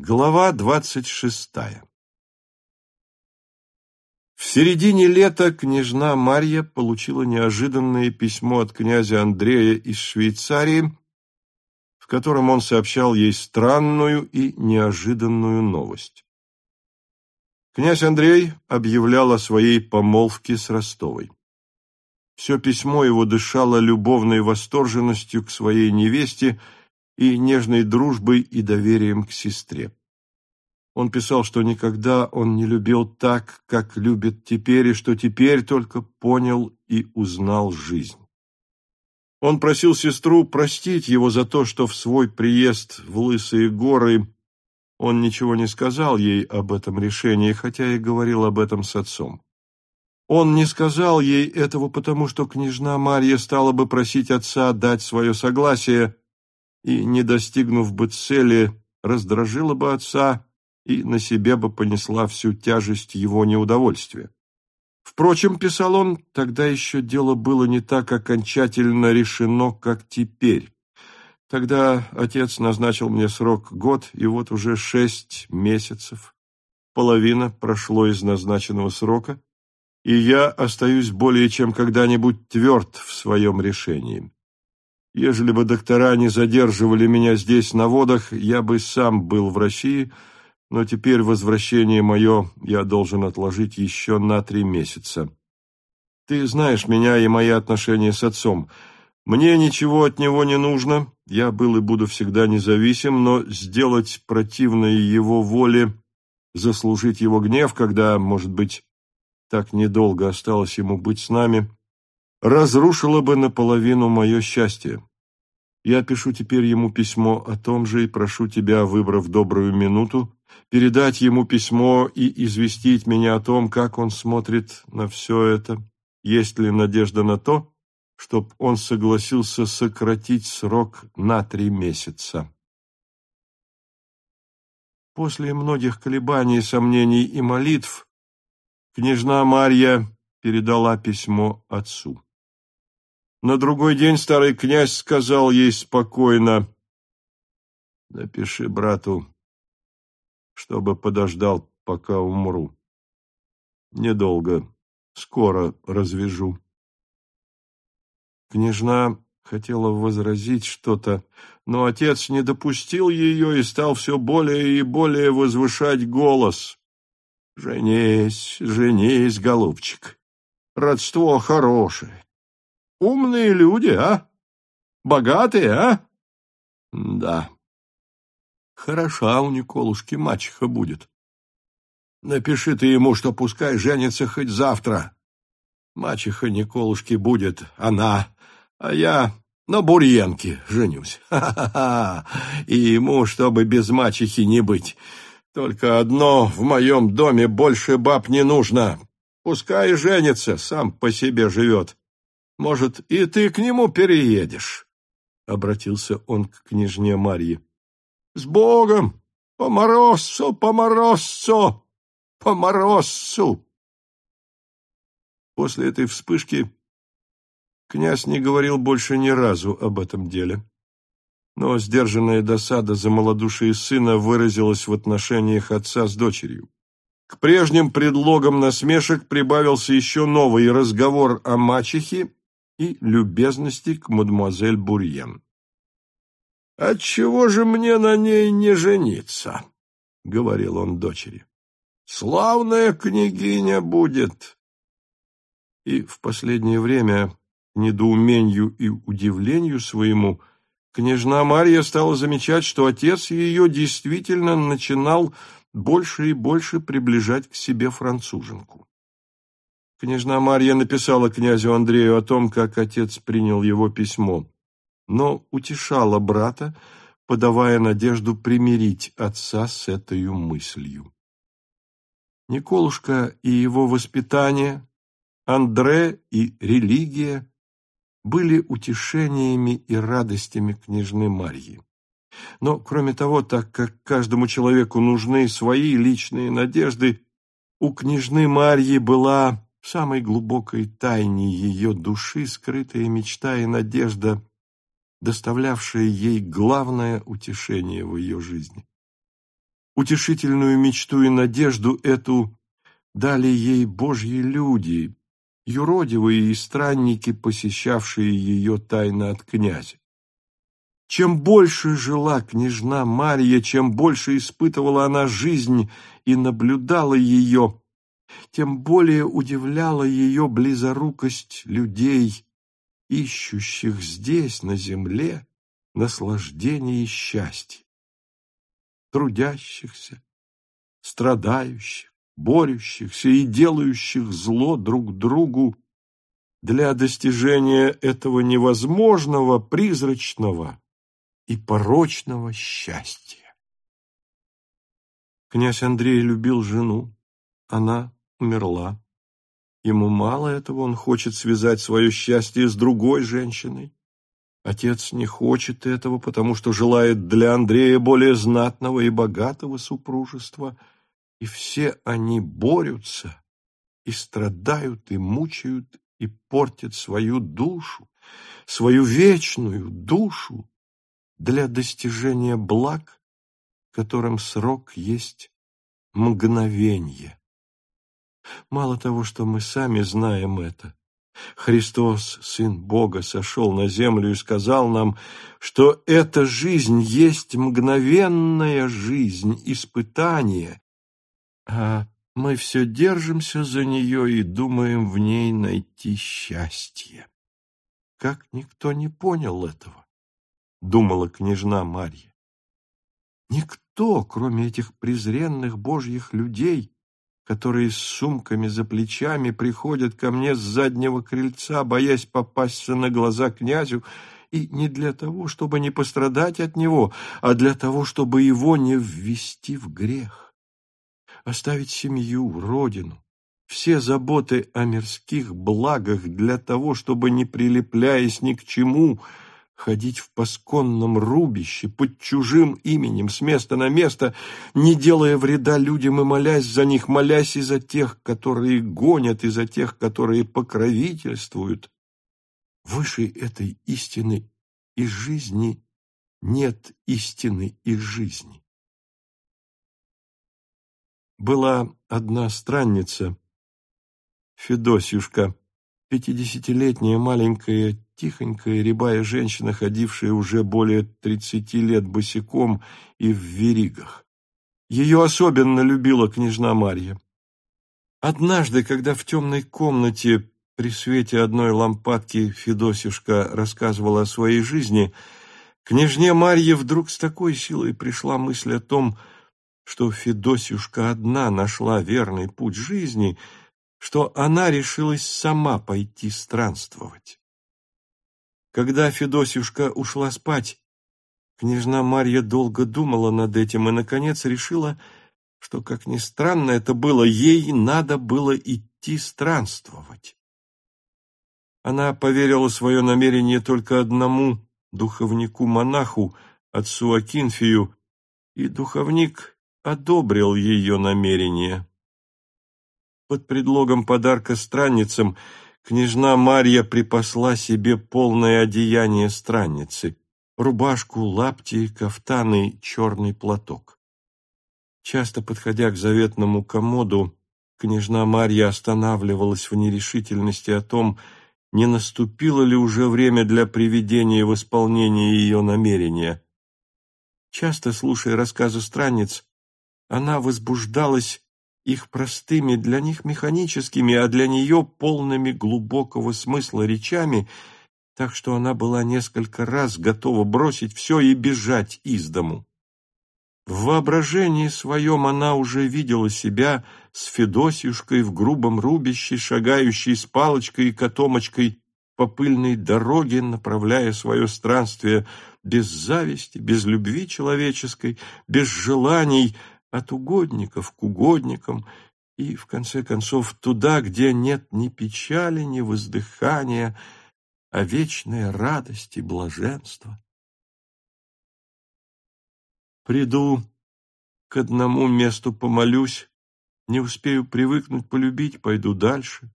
Глава двадцать шестая В середине лета княжна Марья получила неожиданное письмо от князя Андрея из Швейцарии, в котором он сообщал ей странную и неожиданную новость. Князь Андрей объявлял о своей помолвке с Ростовой. Все письмо его дышало любовной восторженностью к своей невесте – и нежной дружбой и доверием к сестре. Он писал, что никогда он не любил так, как любит теперь, и что теперь только понял и узнал жизнь. Он просил сестру простить его за то, что в свой приезд в Лысые горы он ничего не сказал ей об этом решении, хотя и говорил об этом с отцом. Он не сказал ей этого, потому что княжна Марья стала бы просить отца дать свое согласие, и, не достигнув бы цели, раздражила бы отца и на себе бы понесла всю тяжесть его неудовольствия. Впрочем, писал он, тогда еще дело было не так окончательно решено, как теперь. Тогда отец назначил мне срок год, и вот уже шесть месяцев. Половина прошло из назначенного срока, и я остаюсь более чем когда-нибудь тверд в своем решении. Ежели бы доктора не задерживали меня здесь на водах, я бы сам был в России, но теперь возвращение мое я должен отложить еще на три месяца. Ты знаешь меня и мои отношения с отцом. Мне ничего от него не нужно, я был и буду всегда независим, но сделать противное его воле, заслужить его гнев, когда, может быть, так недолго осталось ему быть с нами, разрушило бы наполовину мое счастье. Я пишу теперь ему письмо о том же и прошу тебя, выбрав добрую минуту, передать ему письмо и известить меня о том, как он смотрит на все это, есть ли надежда на то, чтоб он согласился сократить срок на три месяца. После многих колебаний, сомнений и молитв княжна Марья передала письмо отцу. На другой день старый князь сказал ей спокойно, «Напиши брату, чтобы подождал, пока умру. Недолго, скоро развяжу». Княжна хотела возразить что-то, но отец не допустил ее и стал все более и более возвышать голос. «Женись, женись, голубчик, родство хорошее, Умные люди, а? Богатые, а? Да. Хороша у Николушки мачеха будет. Напиши ты ему, что пускай женится хоть завтра. Мачеха Николушки будет она, а я на Бурьенке женюсь. Ха-ха-ха! И ему, чтобы без мачехи не быть. Только одно в моем доме больше баб не нужно. Пускай женится, сам по себе живет. Может, и ты к нему переедешь?» — обратился он к княжне Марье. «С Богом! По морозцу, по морозцу, по морозцу!» После этой вспышки князь не говорил больше ни разу об этом деле. Но сдержанная досада за малодушие сына выразилась в отношениях отца с дочерью. К прежним предлогам насмешек прибавился еще новый разговор о мачехе и любезности к мадемуазель Бурьен. «Отчего же мне на ней не жениться?» — говорил он дочери. «Славная княгиня будет!» И в последнее время, к недоумению и удивлению своему, княжна Марья стала замечать, что отец ее действительно начинал больше и больше приближать к себе француженку. Княжна Марья написала князю Андрею о том, как отец принял его письмо, но утешала брата, подавая надежду примирить отца с этой мыслью. Николушка и его воспитание, Андре и религия были утешениями и радостями княжны Марьи. Но, кроме того, так как каждому человеку нужны свои личные надежды, у княжны Марьи была самой глубокой тайне ее души скрытая мечта и надежда, доставлявшая ей главное утешение в ее жизни. Утешительную мечту и надежду эту дали ей Божьи люди, юродивые и странники, посещавшие ее тайно от князя. Чем больше жила княжна Марья, чем больше испытывала она жизнь и наблюдала ее, тем более удивляла ее близорукость людей, ищущих здесь, на земле, наслаждение и счастье. Трудящихся, страдающих, борющихся и делающих зло друг другу для достижения этого невозможного, призрачного и порочного счастья. Князь Андрей любил жену, она умерла. Ему мало этого, он хочет связать свое счастье с другой женщиной. Отец не хочет этого, потому что желает для Андрея более знатного и богатого супружества, и все они борются и страдают, и мучают, и портят свою душу, свою вечную душу для достижения благ, которым срок есть мгновенье. Мало того, что мы сами знаем это, Христос, Сын Бога, сошел на землю и сказал нам, что эта жизнь есть мгновенная жизнь, испытание, а мы все держимся за нее и думаем в ней найти счастье. Как никто не понял этого? — думала княжна Марья. Никто, кроме этих презренных божьих людей, которые с сумками за плечами приходят ко мне с заднего крыльца, боясь попасться на глаза князю, и не для того, чтобы не пострадать от него, а для того, чтобы его не ввести в грех. Оставить семью, родину, все заботы о мирских благах для того, чтобы, не прилепляясь ни к чему, — ходить в пасконном рубище под чужим именем с места на место, не делая вреда людям и молясь за них, молясь и за тех, которые гонят, и за тех, которые покровительствуют. Выше этой истины и жизни нет истины и жизни. Была одна странница, Федосюшка, пятидесятилетняя маленькая тихонькая рябая женщина, ходившая уже более тридцати лет босиком и в веригах. Ее особенно любила княжна Марья. Однажды, когда в темной комнате при свете одной лампадки Федосюшка рассказывала о своей жизни, княжне Марье вдруг с такой силой пришла мысль о том, что Федосюшка одна нашла верный путь жизни, что она решилась сама пойти странствовать. Когда Федосюшка ушла спать, княжна Марья долго думала над этим и, наконец, решила, что, как ни странно это было, ей надо было идти странствовать. Она поверила свое намерение только одному духовнику-монаху, отцу Акинфию, и духовник одобрил ее намерение. Под предлогом подарка странницам – княжна Марья припасла себе полное одеяние странницы, рубашку, лапти, кафтаны, черный платок. Часто подходя к заветному комоду, княжна Марья останавливалась в нерешительности о том, не наступило ли уже время для приведения в исполнение ее намерения. Часто, слушая рассказы странниц, она возбуждалась их простыми, для них механическими, а для нее полными глубокого смысла речами, так что она была несколько раз готова бросить все и бежать из дому. В воображении своем она уже видела себя с Федосьюшкой в грубом рубище, шагающей с палочкой и котомочкой по пыльной дороге, направляя свое странствие без зависти, без любви человеческой, без желаний, от угодников к угодникам и, в конце концов, туда, где нет ни печали, ни воздыхания, а вечная радость и блаженство. Приду к одному месту помолюсь, не успею привыкнуть полюбить, пойду дальше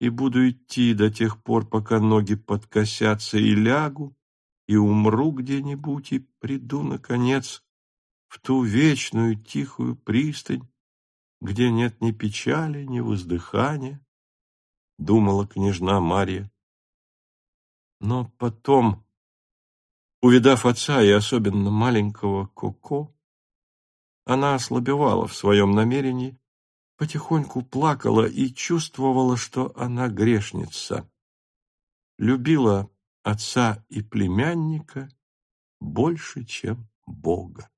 и буду идти до тех пор, пока ноги подкосятся, и лягу, и умру где-нибудь, и приду, наконец, в ту вечную тихую пристань, где нет ни печали, ни воздыхания, думала княжна Марья. Но потом, увидав отца и особенно маленького Коко, она ослабевала в своем намерении, потихоньку плакала и чувствовала, что она грешница. Любила отца и племянника больше, чем Бога.